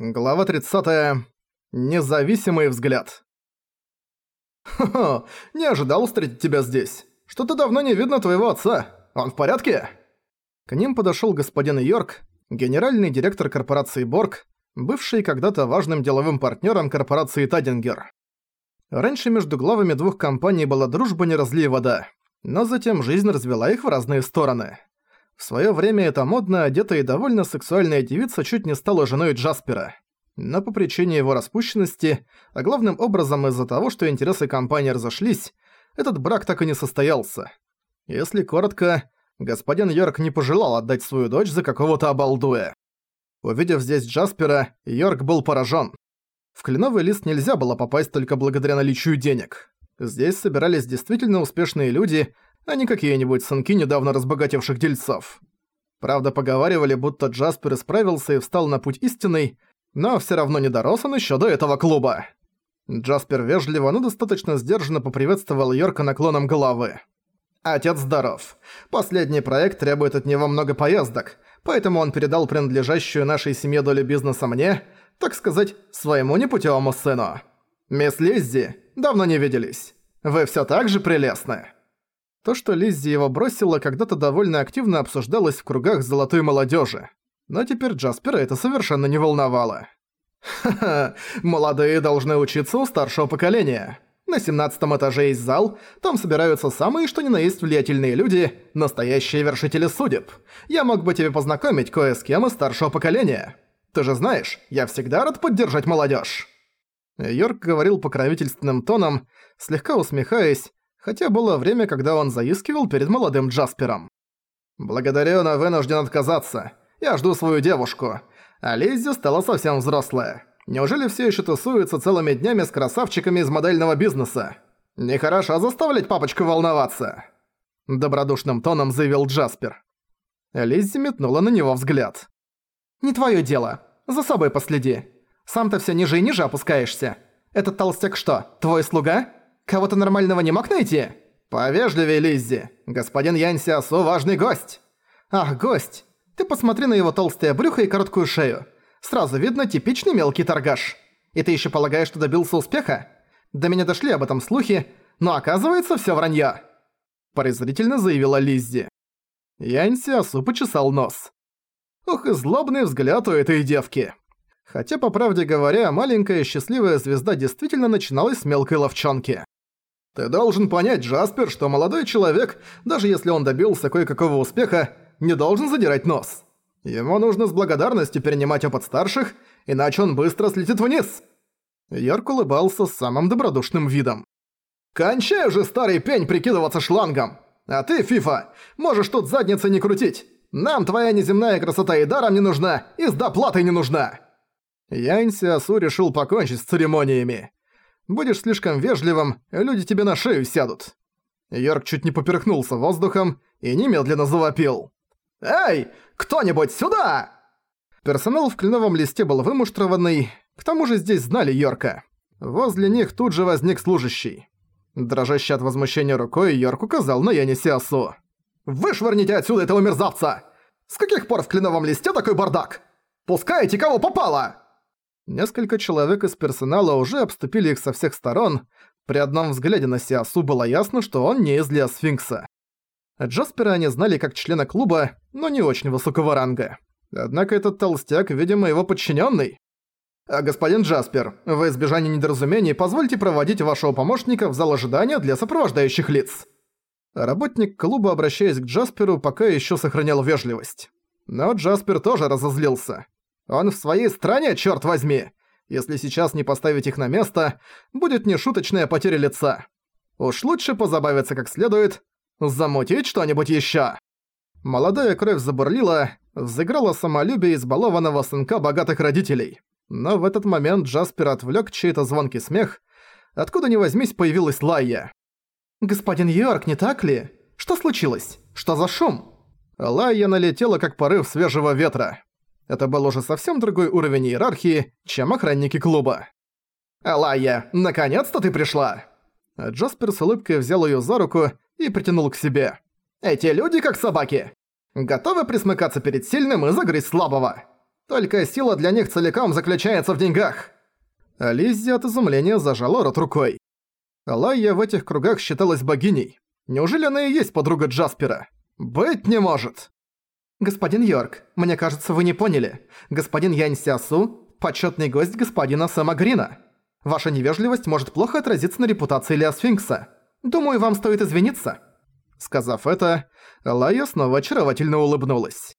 Глава 30. Независимый взгляд. «Хо-хо, не ожидал встретить тебя здесь. Что-то давно не видно твоего отца. Он в порядке?» К ним подошёл господин Йорк, генеральный директор корпорации Борг, бывший когда-то важным деловым партнёром корпорации Тадингер. Раньше между главами двух компаний была дружба не разлей вода, но затем жизнь развела их в разные стороны. В своё время эта модно одетая и довольно сексуальная девица чуть не стала женой Джаспера. Но по причине его распущенности, а главным образом из-за того, что интересы компании разошлись, этот брак так и не состоялся. Если коротко, господин Йорк не пожелал отдать свою дочь за какого-то обалдуя. Увидев здесь Джаспера, Йорк был поражен. В кленовый лист нельзя было попасть только благодаря наличию денег. Здесь собирались действительно успешные люди, а не какие-нибудь сынки недавно разбогатевших дельцов. Правда, поговаривали, будто Джаспер исправился и встал на путь истинный, но всё равно не дорос он ещё до этого клуба. Джаспер вежливо, но достаточно сдержанно поприветствовал Йорка наклоном головы. «Отец здоров. Последний проект требует от него много поездок, поэтому он передал принадлежащую нашей семье долю бизнеса мне, так сказать, своему непутевому сыну. Мисс Лиззи, давно не виделись. Вы всё так же прелестны». То, что Лиззи его бросила, когда-то довольно активно обсуждалось в кругах золотой молодежи. Но теперь Джаспера это совершенно не волновало. «Ха-ха, молодые должны учиться у старшего поколения. На семнадцатом этаже есть зал, там собираются самые что ни на есть влиятельные люди, настоящие вершители судеб. Я мог бы тебе познакомить кое с кем из старшего поколения. Ты же знаешь, я всегда рад поддержать молодежь. Йорк говорил покровительственным тоном, слегка усмехаясь, хотя было время, когда он заискивал перед молодым Джаспером. «Благодарю, но вынужден отказаться. Я жду свою девушку. А Лиззи стала совсем взрослая. Неужели все еще тусуются целыми днями с красавчиками из модельного бизнеса? Нехорошо заставлять папочку волноваться!» Добродушным тоном заявил Джаспер. Лиззи метнула на него взгляд. «Не твое дело. За собой последи. Сам-то все ниже и ниже опускаешься. Этот толстяк что, твой слуга?» Кого-то нормального не мог найти? Повежливее, Лиззи. Господин Янь Сиасу важный гость. Ах, гость. Ты посмотри на его толстое брюхо и короткую шею. Сразу видно типичный мелкий торгаш. И ты еще полагаешь, что добился успеха? До меня дошли об этом слухи, но оказывается все вранье. Презрительно заявила Лиззи. Янь Сиасу почесал нос. Ох и злобный взгляд у этой девки. Хотя, по правде говоря, маленькая счастливая звезда действительно начиналась с мелкой ловчонки. Ты должен понять, Джаспер, что молодой человек, даже если он добился кое-какого успеха, не должен задирать нос. Ему нужно с благодарностью перенимать опыт старших, иначе он быстро слетит вниз». Йорк улыбался с самым добродушным видом. «Кончай уже, старый пень, прикидываться шлангом! А ты, Фифа, можешь тут задницы не крутить! Нам твоя неземная красота и даром не нужна, и с доплатой не нужна!» Янь Асу решил покончить с церемониями. Будешь слишком вежливым, люди тебе на шею сядут». Йорк чуть не поперхнулся воздухом и немедленно завопил. «Эй, кто-нибудь сюда!» Персонал в кленовом листе был вымуштрованный, к тому же здесь знали Йорка. Возле них тут же возник служащий. Дрожащий от возмущения рукой, Йорк указал на Янисиасу. «Вышвырните отсюда этого мерзавца! С каких пор в кленовом листе такой бардак? Пускайте кого попало!» Несколько человек из персонала уже обступили их со всех сторон. При одном взгляде на Сиасу было ясно, что он не из Леосфинкса. Джаспера они знали как члена клуба, но не очень высокого ранга. Однако этот толстяк, видимо, его подчиненный. «А, «Господин Джаспер, в избежание недоразумений позвольте проводить вашего помощника в зал ожидания для сопровождающих лиц». Работник клуба, обращаясь к Джасперу, пока еще сохранял вежливость. Но Джаспер тоже разозлился. Он в своей стране, черт возьми! Если сейчас не поставить их на место, будет нешуточная потеря лица. Уж лучше позабавиться как следует, замутить что-нибудь еще. Молодая кровь забурлила, взыграла самолюбие избалованного сынка богатых родителей. Но в этот момент Джаспер отвлек чей-то звонкий смех. Откуда ни возьмись появилась Лайя. «Господин Йорк, не так ли? Что случилось? Что за шум?» Лайя налетела как порыв свежего ветра. Это был уже совсем другой уровень иерархии, чем охранники клуба. «Алая, наконец-то ты пришла!» Джаспер с улыбкой взял её за руку и притянул к себе. «Эти люди как собаки! Готовы присмыкаться перед сильным и загрызть слабого! Только сила для них целиком заключается в деньгах. Лиззи от изумления зажала рот рукой. Лайя в этих кругах считалась богиней. Неужели она и есть подруга Джаспера? Быть не может. Господин Йорк, мне кажется, вы не поняли. Господин Янь Сиасу – почетный гость господина Сэма Грина. Ваша невежливость может плохо отразиться на репутации Леосфинкса. Думаю, вам стоит извиниться». Сказав это, Лая снова очаровательно улыбнулась.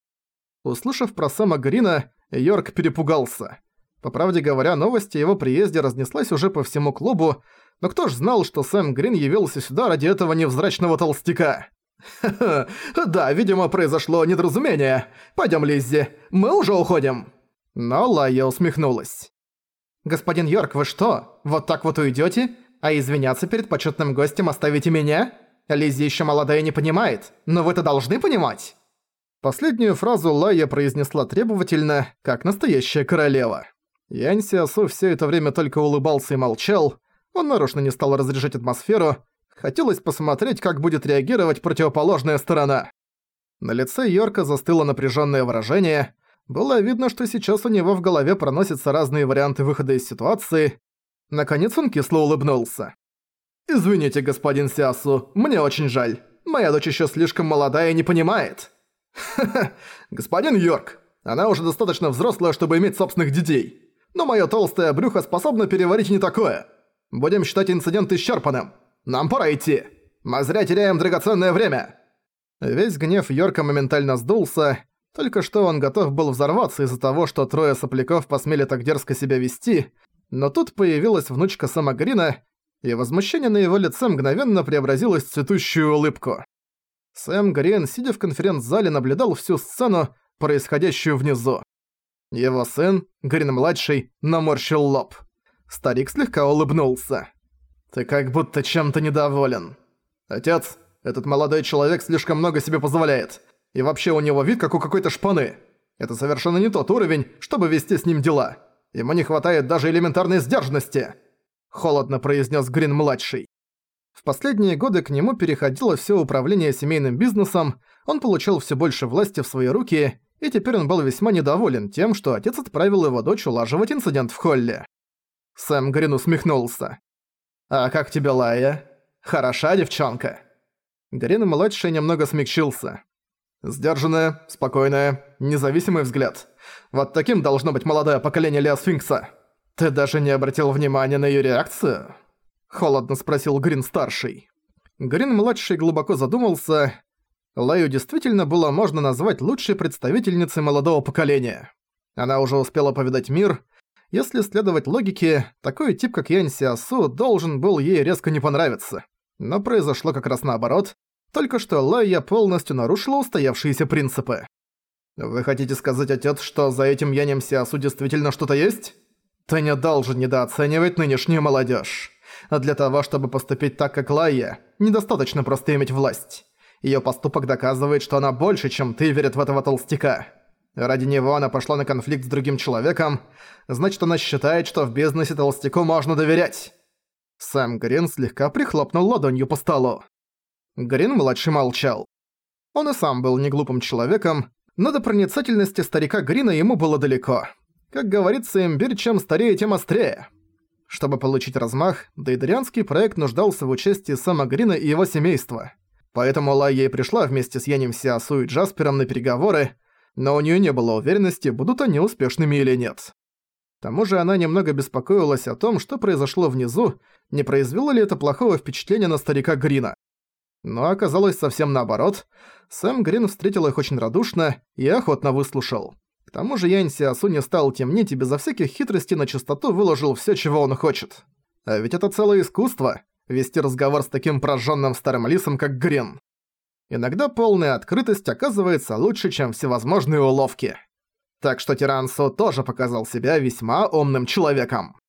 Услышав про Сэма Грина, Йорк перепугался. По правде говоря, новость о его приезде разнеслась уже по всему клубу, но кто ж знал, что Сэм Грин явился сюда ради этого невзрачного толстяка? «Ха-ха, да, видимо, произошло недоразумение. Пойдём, Лиззи, мы уже уходим». Но Лая усмехнулась. «Господин Йорк, вы что, вот так вот уйдёте? А извиняться перед почётным гостем оставите меня? Лиззи ещё молодая не понимает, но вы-то должны понимать». Последнюю фразу Лая произнесла требовательно, как настоящая королева. Янь Сиасу всё это время только улыбался и молчал, он нарочно не стал разряжать атмосферу, хотелось посмотреть, как будет реагировать противоположная сторона. На лице Йорка застыло напряжённое выражение, было видно, что сейчас у него в голове проносятся разные варианты выхода из ситуации. Наконец он кисло улыбнулся. «Извините, господин Сиасу, мне очень жаль. Моя дочь ещё слишком молодая и не понимает». «Ха-ха, господин Йорк, она уже достаточно взрослая, чтобы иметь собственных детей. Но моё толстое брюхо способно переварить не такое. Будем считать инцидент исчерпанным. Нам пора идти. Мы зря теряем драгоценное время». Весь гнев Йорка моментально сдулся, только что он готов был взорваться из-за того, что трое сопляков посмели так дерзко себя вести, но тут появилась внучка Сэма Грина, и возмущение на его лице мгновенно преобразилось в цветущую улыбку. Сэм Грин, сидя в конференц-зале, наблюдал всю сцену, происходящую внизу. Его сын, Грин-младший, наморщил лоб. Старик слегка улыбнулся. «Ты как будто чем-то недоволен. Отец, этот молодой человек слишком много себе позволяет. И вообще у него вид как у какой-то шпаны. Это совершенно не тот уровень, чтобы вести с ним дела. Ему не хватает даже элементарной сдержанности», — холодно произнес Грин-младший. В последние годы к нему переходило все управление семейным бизнесом, он получил все больше власти в свои руки, и теперь он был весьма недоволен тем, что отец отправил его дочь улаживать инцидент в холле. Сэм Грин усмехнулся. «А как тебе, Лая? Хороша девчонка?» Грин-младший немного смягчился. Сдержанная, спокойная, независимый взгляд. Вот таким должно быть молодое поколение Леосфинкса. Ты даже не обратил внимания на её реакцию? Холодно спросил Грин-старший. Грин-младший глубоко задумался. Лаю действительно было можно назвать лучшей представительницей молодого поколения. Она уже успела повидать мир. Если следовать логике, такой тип, как Янь Сиасу, должен был ей резко не понравиться. Но произошло как раз наоборот. Только что Лайя полностью нарушила устоявшиеся принципы. «Вы хотите сказать, отец, что за этим Янем Сиасу действительно что-то есть? Ты не должен недооценивать нынешнюю молодежь. Для того, чтобы поступить так, как Лайя, недостаточно просто иметь власть. Её поступок доказывает, что она больше, чем ты, верит в этого толстяка. Ради него она пошла на конфликт с другим человеком, значит, она считает, что в бизнесе толстяку можно доверять». Сэм Грин слегка прихлопнул ладонью по столу. Грин-младший молчал. Он и сам был неглупым человеком, но до проницательности старика Грина ему было далеко. Как говорится, имбирь чем старее, тем острее. Чтобы получить размах, дейдерианский проект нуждался в участии Сэма Грина и его семейства. Поэтому Лайя и пришла вместе с Янем Сиасу и Джаспером на переговоры, но у нее не было уверенности, будут они успешными или нет. К тому же она немного беспокоилась о том, что произошло внизу, не произвело ли это плохого впечатления на старика Грина. Но оказалось совсем наоборот. Сэм Грин встретил их очень радушно и охотно выслушал. К тому же Янь Сиасу не стал темнить и безо всяких хитростей на чистоту выложил всё, чего он хочет. А ведь это целое искусство — вести разговор с таким прожжённым старым лисом, как Грин. Иногда полная открытость оказывается лучше, чем всевозможные уловки. Так что Тиран Су тоже показал себя весьма умным человеком.